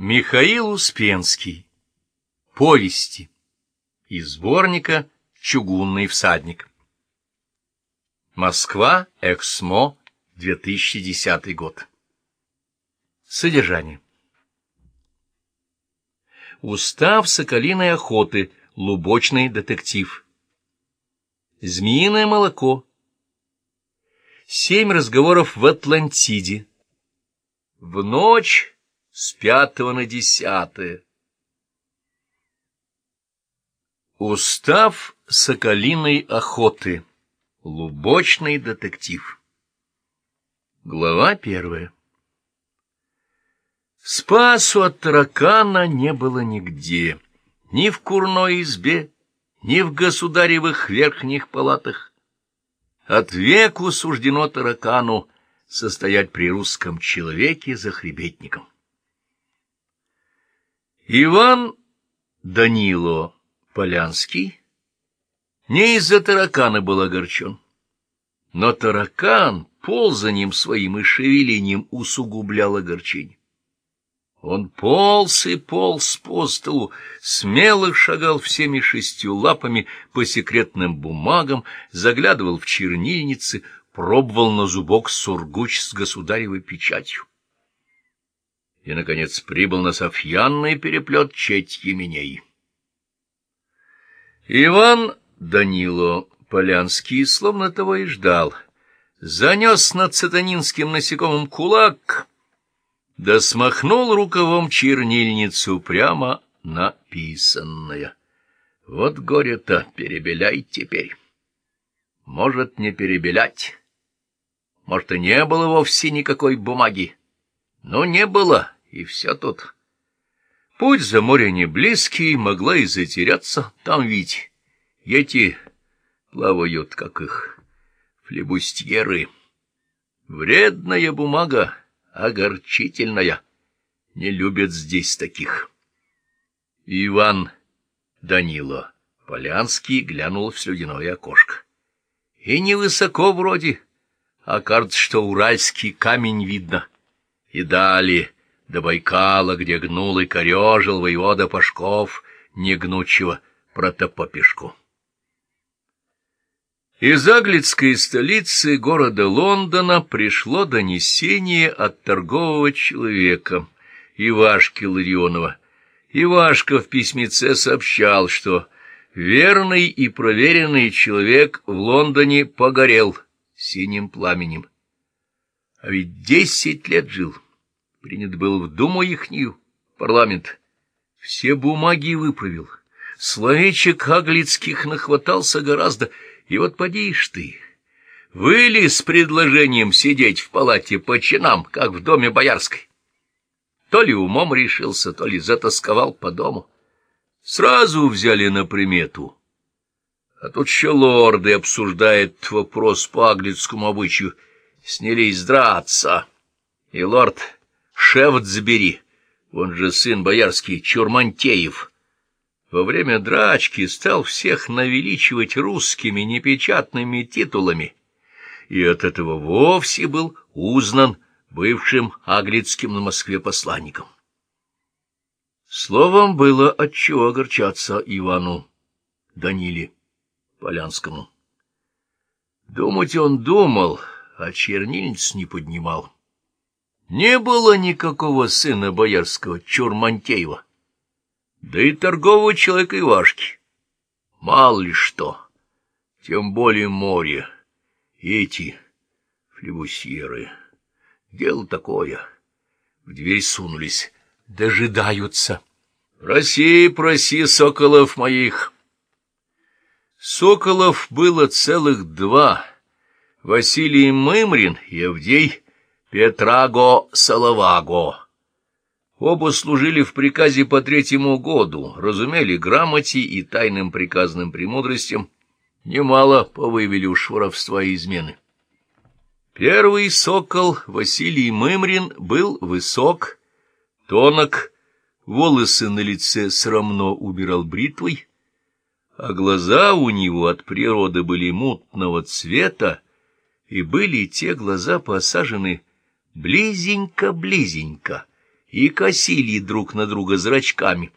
Михаил Успенский. Повести. Из сборника «Чугунный всадник». Москва, Эксмо, 2010 год. Содержание. Устав соколиной охоты. Лубочный детектив. Змеиное молоко. Семь разговоров в Атлантиде. В ночь с пятого на десятое. Устав соколиной охоты. Лубочный детектив. Глава первая. Спасу от таракана не было нигде, ни в курной избе, ни в государевых верхних палатах. От веку суждено таракану состоять при русском человеке за хребетником. Иван Данило Полянский не из-за таракана был огорчен, но таракан ползанием своим и шевелением усугублял огорчение. Он полз и полз по столу, смело шагал всеми шестью лапами по секретным бумагам, заглядывал в чернильницы, пробовал на зубок сургуч с государевой печатью и, наконец, прибыл на Софьянный переплет четь Еменей. Иван Данило Полянский словно того и ждал. Занес над сатанинским насекомым кулак, да смахнул рукавом чернильницу прямо написанное. Вот горе-то перебеляй теперь. Может, не перебелять. Может, и не было вовсе никакой бумаги. Но не было и все тут. Путь за море не близкий, могла и затеряться. Там ведь эти плавают, как их, флебустьеры. Вредная бумага, огорчительная. Не любят здесь таких. Иван Данило Полянский глянул в слюдяное окошко. И невысоко вроде, а кажется, что уральский камень видно. И далее до Байкала, где гнул и корежил воевода Пашков, негнучего протопопешку. Из аглицкой столицы города Лондона пришло донесение от торгового человека Ивашки Ларионова. Ивашка в письмеце сообщал, что верный и проверенный человек в Лондоне погорел синим пламенем. А ведь десять лет жил принят был в Думу ихнюю, парламент. Все бумаги выправил, словечек аглицких нахватался гораздо, и вот подишь ты, выли с предложением сидеть в палате по чинам, как в доме боярской. То ли умом решился, то ли затасковал по дому. Сразу взяли на примету. А тут еще лорды обсуждают вопрос по аглицкому обычаю. Снялись драться. И лорд Шевцбери, он же сын боярский, Чурмантеев, во время драчки стал всех навеличивать русскими непечатными титулами, и от этого вовсе был узнан бывшим аглицким на Москве посланником. Словом, было отчего огорчаться Ивану Даниле Полянскому. Думать он думал, а чернильниц не поднимал. Не было никакого сына боярского Чурмантеева, да и торгового человека Ивашки. Мало ли что, тем более море. Эти флебусьеры. Дело такое. В дверь сунулись, дожидаются. Проси, проси, соколов моих. Соколов было целых два. Василий Мымрин и Авдей Петраго Салаваго. Оба служили в приказе по третьему году, разумели грамоте и тайным приказным премудростям, немало повывели уж воровства и измены. Первый сокол Василий Мымрин был высок, тонок, волосы на лице срамно убирал бритвой, а глаза у него от природы были мутного цвета, и были те глаза посажены близенько-близенько, и косили друг на друга зрачками,